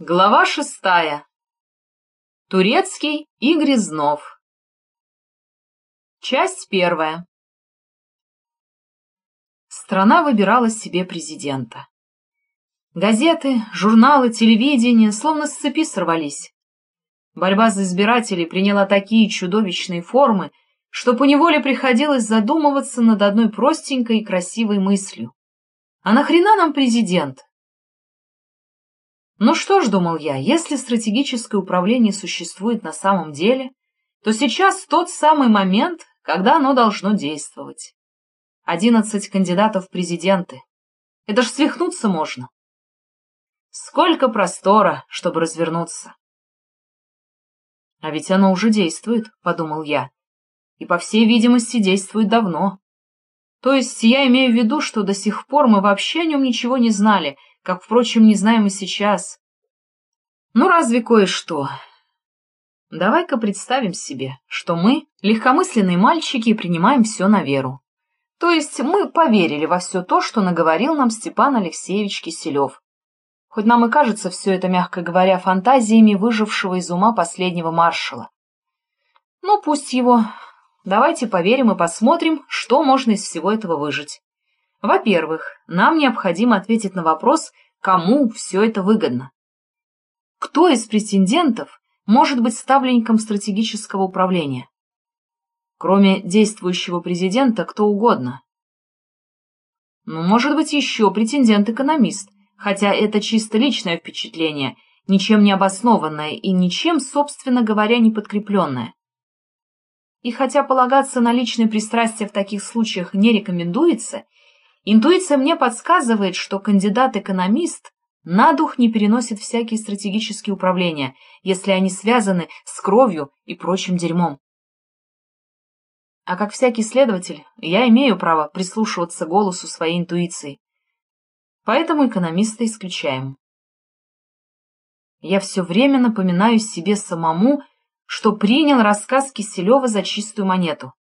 Глава шестая. Турецкий и Грязнов. Часть первая. Страна выбирала себе президента. Газеты, журналы, телевидение словно с цепи сорвались. Борьба за избирателей приняла такие чудовищные формы, что поневоле приходилось задумываться над одной простенькой и красивой мыслью. А нахрена нам президент? Ну что ж, думал я, если стратегическое управление существует на самом деле, то сейчас тот самый момент, когда оно должно действовать. Одиннадцать кандидатов в президенты. Это ж свихнуться можно. Сколько простора, чтобы развернуться. А ведь оно уже действует, подумал я. И, по всей видимости, действует давно. То есть я имею в виду, что до сих пор мы вообще о нем ничего не знали, как, впрочем, не знаем и сейчас. Ну, разве кое-что. Давай-ка представим себе, что мы, легкомысленные мальчики, принимаем все на веру. То есть мы поверили во все то, что наговорил нам Степан Алексеевич Киселев. Хоть нам и кажется все это, мягко говоря, фантазиями выжившего из ума последнего маршала. Ну, пусть его. Давайте поверим и посмотрим, что можно из всего этого выжить. Во-первых, нам необходимо ответить на вопрос, кому все это выгодно. Кто из претендентов может быть ставленником стратегического управления? Кроме действующего президента, кто угодно. Ну, может быть, еще претендент-экономист, хотя это чисто личное впечатление, ничем не обоснованное и ничем, собственно говоря, не подкрепленное. И хотя полагаться на личные пристрастия в таких случаях не рекомендуется, Интуиция мне подсказывает, что кандидат-экономист на дух не переносит всякие стратегические управления, если они связаны с кровью и прочим дерьмом. А как всякий следователь, я имею право прислушиваться голосу своей интуиции. Поэтому экономиста исключаем. Я все время напоминаю себе самому, что принял рассказ Киселева за чистую монету.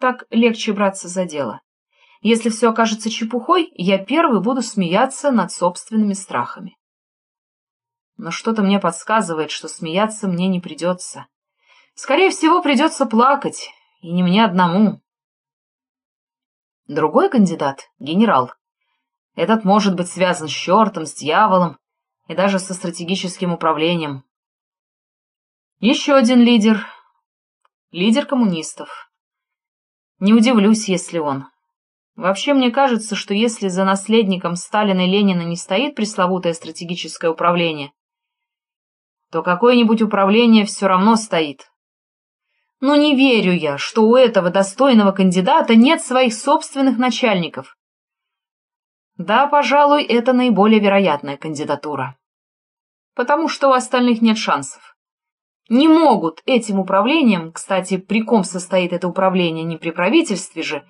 Так легче браться за дело. Если все окажется чепухой, я первый буду смеяться над собственными страхами. Но что-то мне подсказывает, что смеяться мне не придется. Скорее всего, придется плакать, и не мне одному. Другой кандидат — генерал. Этот может быть связан с чертом, с дьяволом и даже со стратегическим управлением. Еще один лидер — лидер коммунистов. Не удивлюсь, если он. Вообще, мне кажется, что если за наследником Сталина и Ленина не стоит пресловутое стратегическое управление, то какое-нибудь управление все равно стоит. Но не верю я, что у этого достойного кандидата нет своих собственных начальников. Да, пожалуй, это наиболее вероятная кандидатура. Потому что у остальных нет шансов. Не могут этим управлением, кстати, при ком состоит это управление, не при правительстве же,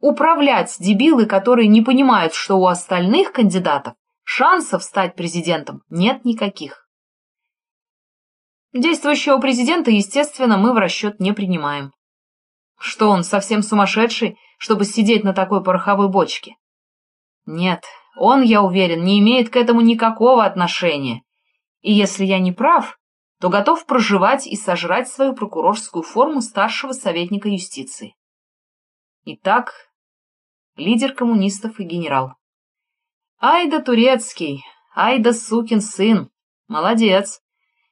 управлять дебилы, которые не понимают, что у остальных кандидатов шансов стать президентом нет никаких. Действующего президента, естественно, мы в расчет не принимаем. Что он, совсем сумасшедший, чтобы сидеть на такой пороховой бочке? Нет, он, я уверен, не имеет к этому никакого отношения. И если я не прав, то готов проживать и сожрать свою прокурорскую форму старшего советника юстиции. Итак, лидер коммунистов и генерал. Ай да турецкий, ай да сукин сын, молодец.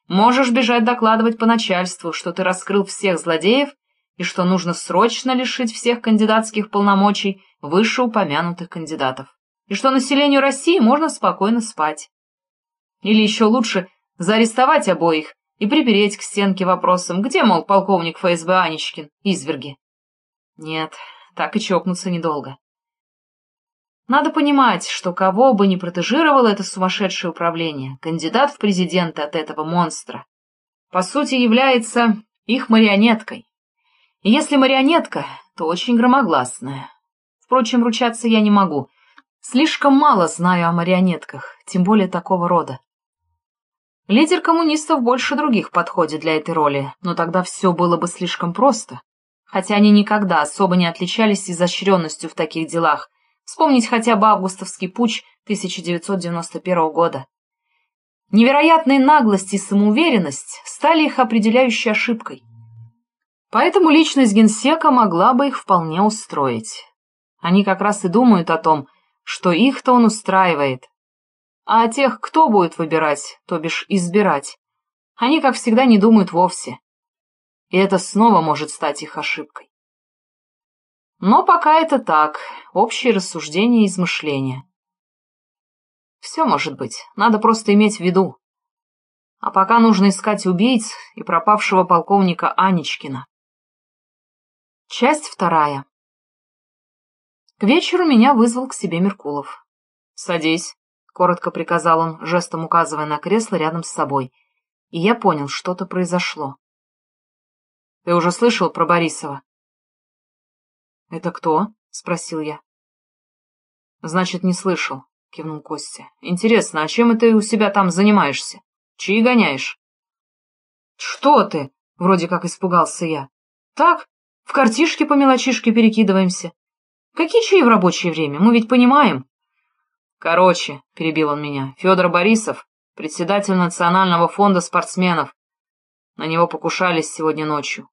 Можешь бежать докладывать по начальству, что ты раскрыл всех злодеев и что нужно срочно лишить всех кандидатских полномочий вышеупомянутых кандидатов, и что населению России можно спокойно спать. Или еще лучше заарестовать обоих и припереть к стенке вопросом, где, мол, полковник ФСБ Анечкин, изверги. Нет, так и чокнуться недолго. Надо понимать, что кого бы ни протежировало это сумасшедшее управление, кандидат в президенты от этого монстра, по сути, является их марионеткой. И если марионетка, то очень громогласная. Впрочем, ручаться я не могу. Слишком мало знаю о марионетках, тем более такого рода. Лидер коммунистов больше других подходит для этой роли, но тогда все было бы слишком просто. Хотя они никогда особо не отличались изощренностью в таких делах, Вспомнить хотя бы августовский путь 1991 года. Невероятная наглость и самоуверенность стали их определяющей ошибкой. Поэтому личность генсека могла бы их вполне устроить. Они как раз и думают о том, что их-то он устраивает. А о тех, кто будет выбирать, то бишь избирать, они, как всегда, не думают вовсе. И это снова может стать их ошибкой. Но пока это так, общие рассуждения и измышления. Все может быть, надо просто иметь в виду. А пока нужно искать убийц и пропавшего полковника Анечкина. Часть вторая. К вечеру меня вызвал к себе Меркулов. «Садись», — коротко приказал он, жестом указывая на кресло рядом с собой, и я понял, что-то произошло. «Ты уже слышал про Борисова?» «Это кто?» — спросил я. «Значит, не слышал», — кивнул Костя. «Интересно, а чем ты у себя там занимаешься? Чьи гоняешь?» «Что ты?» — вроде как испугался я. «Так, в картишке по мелочишке перекидываемся. Какие чаи в рабочее время? Мы ведь понимаем. Короче, перебил он меня, Федор Борисов, председатель Национального фонда спортсменов. На него покушались сегодня ночью.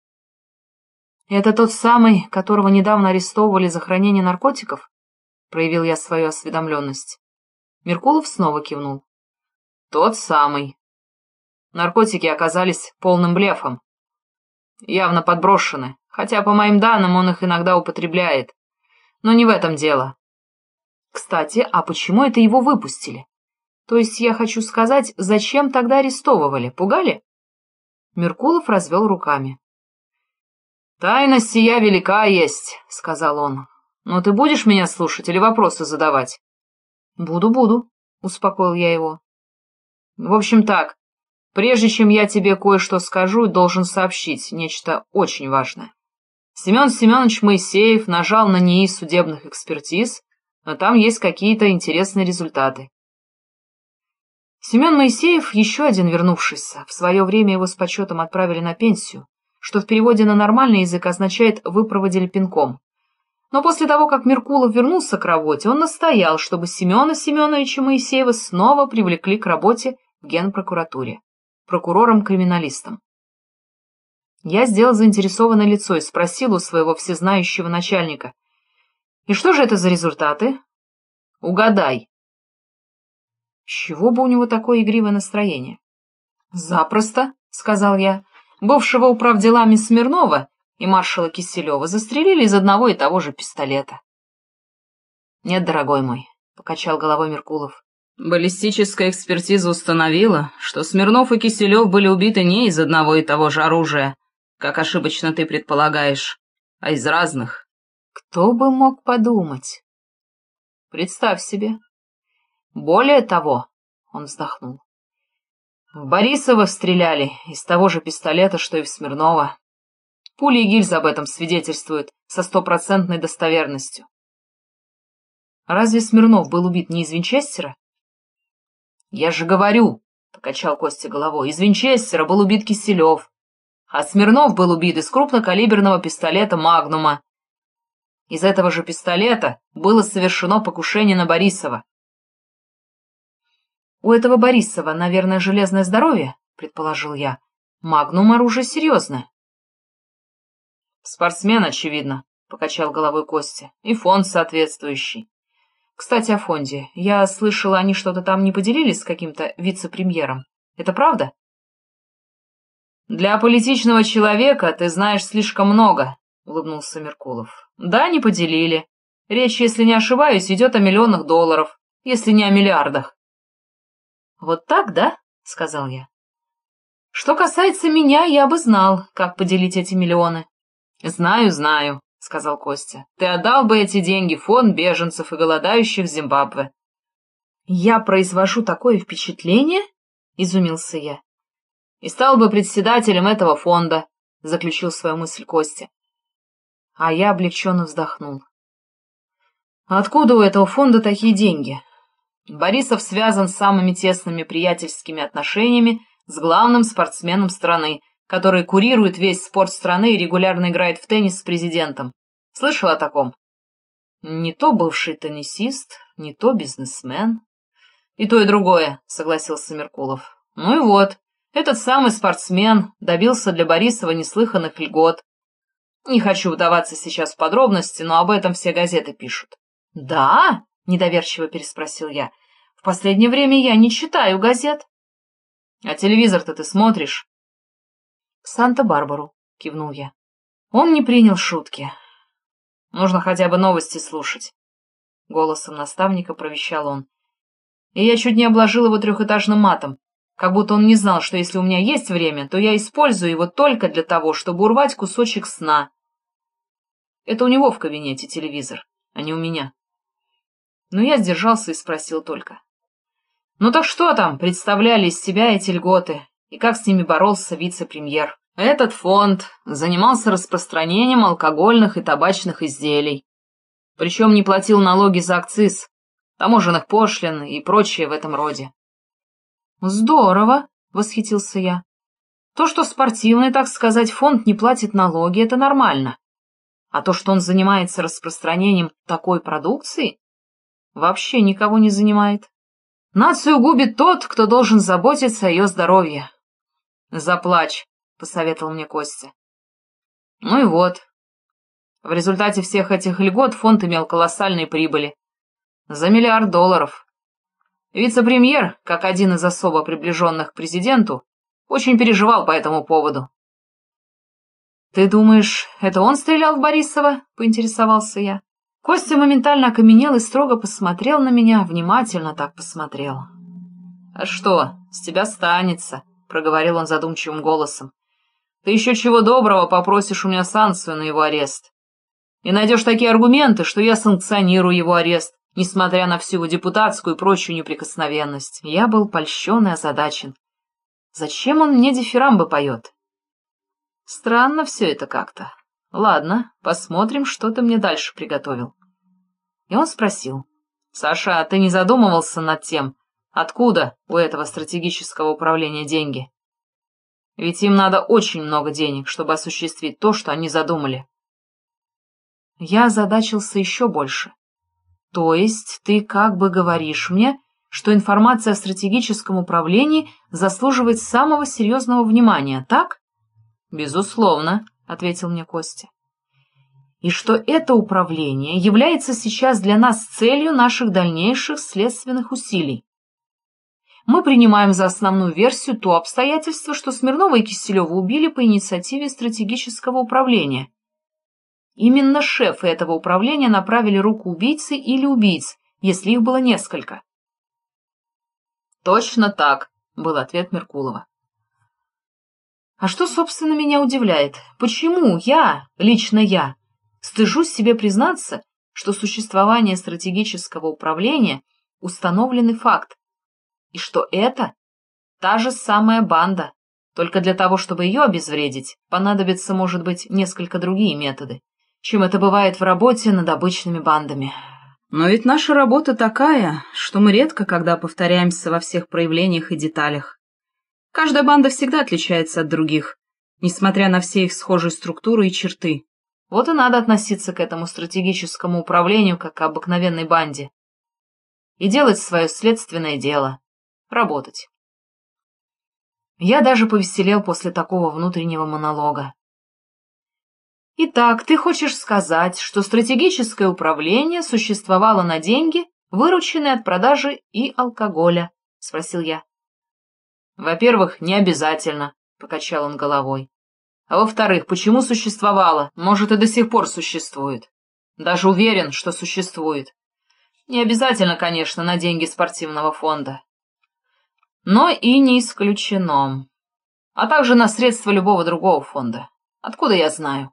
Это тот самый, которого недавно арестовывали за хранение наркотиков? Проявил я свою осведомленность. Меркулов снова кивнул. Тот самый. Наркотики оказались полным блефом. Явно подброшены, хотя, по моим данным, он их иногда употребляет. Но не в этом дело. Кстати, а почему это его выпустили? То есть, я хочу сказать, зачем тогда арестовывали? Пугали? Меркулов развел руками. «Тайна сия велика есть», — сказал он. «Но ты будешь меня слушать или вопросы задавать?» «Буду, буду», — успокоил я его. «В общем так, Прежде чем я тебе кое-что скажу, должен сообщить нечто очень важное. Семен Семенович Моисеев нажал на НИИ судебных экспертиз, но там есть какие-то интересные результаты. Семен Моисеев, еще один вернувшийся, в свое время его с почетом отправили на пенсию, что в переводе на нормальный язык означает «выпроводили пинком». Но после того, как Меркулов вернулся к работе, он настоял, чтобы Семена Семеновича Моисеева снова привлекли к работе в генпрокуратуре прокурором-криминалистом. Я сделал заинтересованное лицо и спросил у своего всезнающего начальника. «И что же это за результаты?» «Угадай». С чего бы у него такое игривое настроение? «Запросто», — сказал я. «Бывшего управделами Смирнова и маршала Киселева застрелили из одного и того же пистолета». «Нет, дорогой мой», — покачал головой Меркулов. Баллистическая экспертиза установила, что Смирнов и Киселев были убиты не из одного и того же оружия, как ошибочно ты предполагаешь, а из разных. Кто бы мог подумать? Представь себе. Более того, он вздохнул, в Борисова стреляли из того же пистолета, что и в Смирнова. Пули и гильзы об этом свидетельствуют со стопроцентной достоверностью. Разве Смирнов был убит не из Винчестера? «Я же говорю», — покачал Костя головой, — «из Винчестера был убит Киселев, а Смирнов был убит из крупнокалиберного пистолета «Магнума». Из этого же пистолета было совершено покушение на Борисова. «У этого Борисова, наверное, железное здоровье», — предположил я. «Магнум — оружие серьезное». «Спортсмен, очевидно», — покачал головой Костя, — «и фонд соответствующий. Кстати, о фонде. Я слышала, они что-то там не поделились с каким-то вице-премьером. Это правда? Для политичного человека ты знаешь слишком много, улыбнулся Меркулов. Да, не поделили. Речь, если не ошибаюсь, идет о миллионах долларов, если не о миллиардах. Вот так, да? сказал я. Что касается меня, я бы знал, как поделить эти миллионы. Знаю, знаю, — сказал Костя. — Ты отдал бы эти деньги в фонд беженцев и голодающих в Зимбабве. — Я произвожу такое впечатление? — изумился я. — И стал бы председателем этого фонда, — заключил свою мысль Костя. А я облегченно вздохнул. — Откуда у этого фонда такие деньги? Борисов связан с самыми тесными приятельскими отношениями с главным спортсменом страны — который курирует весь спорт страны и регулярно играет в теннис с президентом. Слышал о таком? Не то бывший теннисист, не то бизнесмен. И то, и другое, согласился Меркулов. Ну и вот, этот самый спортсмен добился для Борисова неслыханных льгот. Не хочу вдаваться сейчас в подробности, но об этом все газеты пишут. Да? Недоверчиво переспросил я. В последнее время я не читаю газет. А телевизор-то ты смотришь? Санта-Барбару, кивнул я. Он не принял шутки. Нужно хотя бы новости слушать. Голосом наставника провещал он. И я чуть не обложил его трехэтажным матом, как будто он не знал, что если у меня есть время, то я использую его только для того, чтобы урвать кусочек сна. Это у него в кабинете телевизор, а не у меня. Но я сдержался и спросил только. «Ну так что там представляли из себя эти льготы, и как с ними боролся вице-премьер?» Этот фонд занимался распространением алкогольных и табачных изделий. Причем не платил налоги за акциз, таможенных пошлин и прочее в этом роде. «Здорово!» — восхитился я. «То, что спортивный, так сказать, фонд не платит налоги, это нормально. А то, что он занимается распространением такой продукции, вообще никого не занимает. Нацию губит тот, кто должен заботиться о ее здоровье. Заплачь, — посоветовал мне Костя. Ну и вот. В результате всех этих льгот фонд имел колоссальные прибыли. За миллиард долларов. Вице-премьер, как один из особо приближенных к президенту, очень переживал по этому поводу. «Ты думаешь, это он стрелял в Борисова?» — поинтересовался я. Костя моментально окаменел и строго посмотрел на меня, внимательно так посмотрел. «А что, с тебя станется», — проговорил он задумчивым голосом. Ты еще чего доброго попросишь у меня санкцию на его арест. И найдешь такие аргументы, что я санкционирую его арест, несмотря на всю депутатскую и прочую неприкосновенность. Я был польщен и озадачен. Зачем он мне дифирамбы поет? Странно все это как-то. Ладно, посмотрим, что ты мне дальше приготовил. И он спросил. Саша, а ты не задумывался над тем, откуда у этого стратегического управления деньги? Ведь им надо очень много денег, чтобы осуществить то, что они задумали. Я озадачился еще больше. То есть ты как бы говоришь мне, что информация о стратегическом управлении заслуживает самого серьезного внимания, так? Безусловно, ответил мне Костя. И что это управление является сейчас для нас целью наших дальнейших следственных усилий мы принимаем за основную версию то обстоятельство, что Смирнова и Киселева убили по инициативе стратегического управления. Именно шефы этого управления направили руку убийцы или убийц, если их было несколько. «Точно так», — был ответ Меркулова. А что, собственно, меня удивляет? Почему я, лично я, стыжусь себе признаться, что существование стратегического управления — установленный факт, и что это та же самая банда, только для того, чтобы ее обезвредить, понадобится, может быть, несколько другие методы, чем это бывает в работе над обычными бандами. Но ведь наша работа такая, что мы редко когда повторяемся во всех проявлениях и деталях. Каждая банда всегда отличается от других, несмотря на все их схожие структуры и черты. Вот и надо относиться к этому стратегическому управлению как к обыкновенной банде. И делать свое следственное дело работать. Я даже повеселел после такого внутреннего монолога. Итак, ты хочешь сказать, что стратегическое управление существовало на деньги, вырученные от продажи и алкоголя? — спросил я. — Во-первых, не обязательно, — покачал он головой. А во-вторых, почему существовало? Может, и до сих пор существует. Даже уверен, что существует. Не обязательно, конечно, на деньги спортивного фонда но и не исключено. А также на средства любого другого фонда. Откуда я знаю?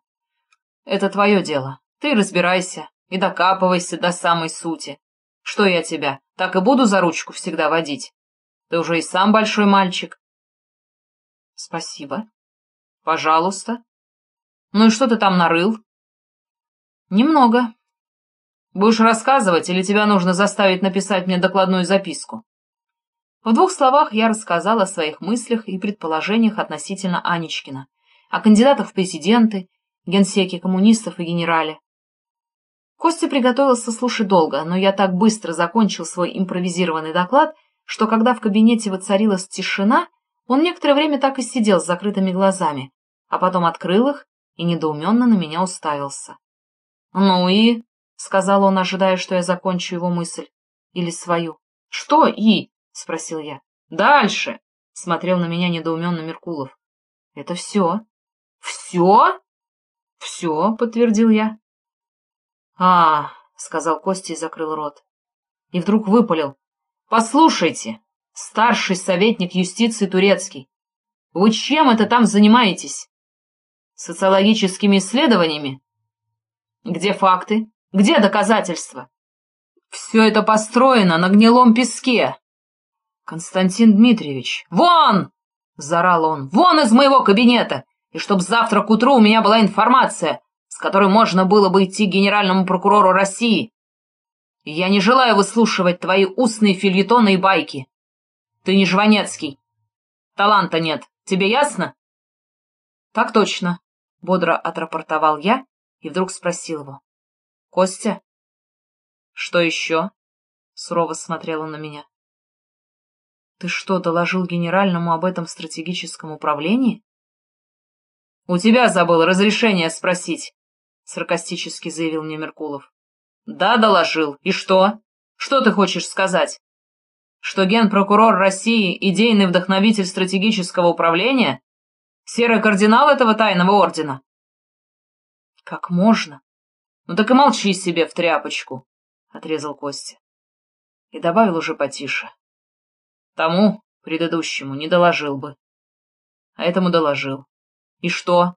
Это твое дело. Ты разбирайся и докапывайся до самой сути. Что я тебя, так и буду за ручку всегда водить? Ты уже и сам большой мальчик. Спасибо. Пожалуйста. Ну и что ты там нарыл? Немного. Будешь рассказывать, или тебя нужно заставить написать мне докладную записку? В двух словах я рассказала о своих мыслях и предположениях относительно Анечкина, о кандидатах в президенты, генсеке коммунистов и генерале. Костя приготовился слушать долго, но я так быстро закончил свой импровизированный доклад, что когда в кабинете воцарилась тишина, он некоторое время так и сидел с закрытыми глазами, а потом открыл их и недоуменно на меня уставился. — Ну и? — сказал он, ожидая, что я закончу его мысль. Или свою. — Что и? — спросил я. — Дальше! — смотрел на меня недоуменно Меркулов. — Это все. — Все? — Все, — подтвердил я. — А, — сказал Костя и закрыл рот. И вдруг выпалил. — Послушайте, старший советник юстиции турецкий, вы чем это там занимаетесь? Социологическими исследованиями? Где факты? Где доказательства? Все это построено на гнилом песке. Константин Дмитриевич, вон! — заорал он. «Вон из моего кабинета! И чтоб завтра к утру у меня была информация, с которой можно было бы идти к генеральному прокурору России. Я не желаю выслушивать твои устные фильетоны и байки. Ты не Жванецкий. Таланта нет. Тебе ясно?» «Так точно», — бодро отрапортовал я и вдруг спросил его. «Костя?» «Что еще?» — сурово смотрел он на меня. Ты что, доложил генеральному об этом стратегическом управлении? У тебя забыл разрешение спросить, саркастически заявил мне Меркулов. Да, доложил. И что? Что ты хочешь сказать? Что генпрокурор России — идейный вдохновитель стратегического управления? Серый кардинал этого тайного ордена? Как можно? Ну так и молчи себе в тряпочку, — отрезал Костя. И добавил уже потише. Тому, предыдущему, не доложил бы. А этому доложил. И что?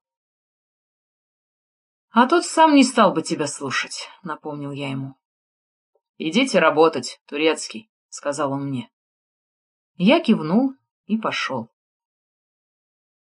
А тот сам не стал бы тебя слушать, напомнил я ему. Идите работать, турецкий, сказал он мне. Я кивнул и пошел.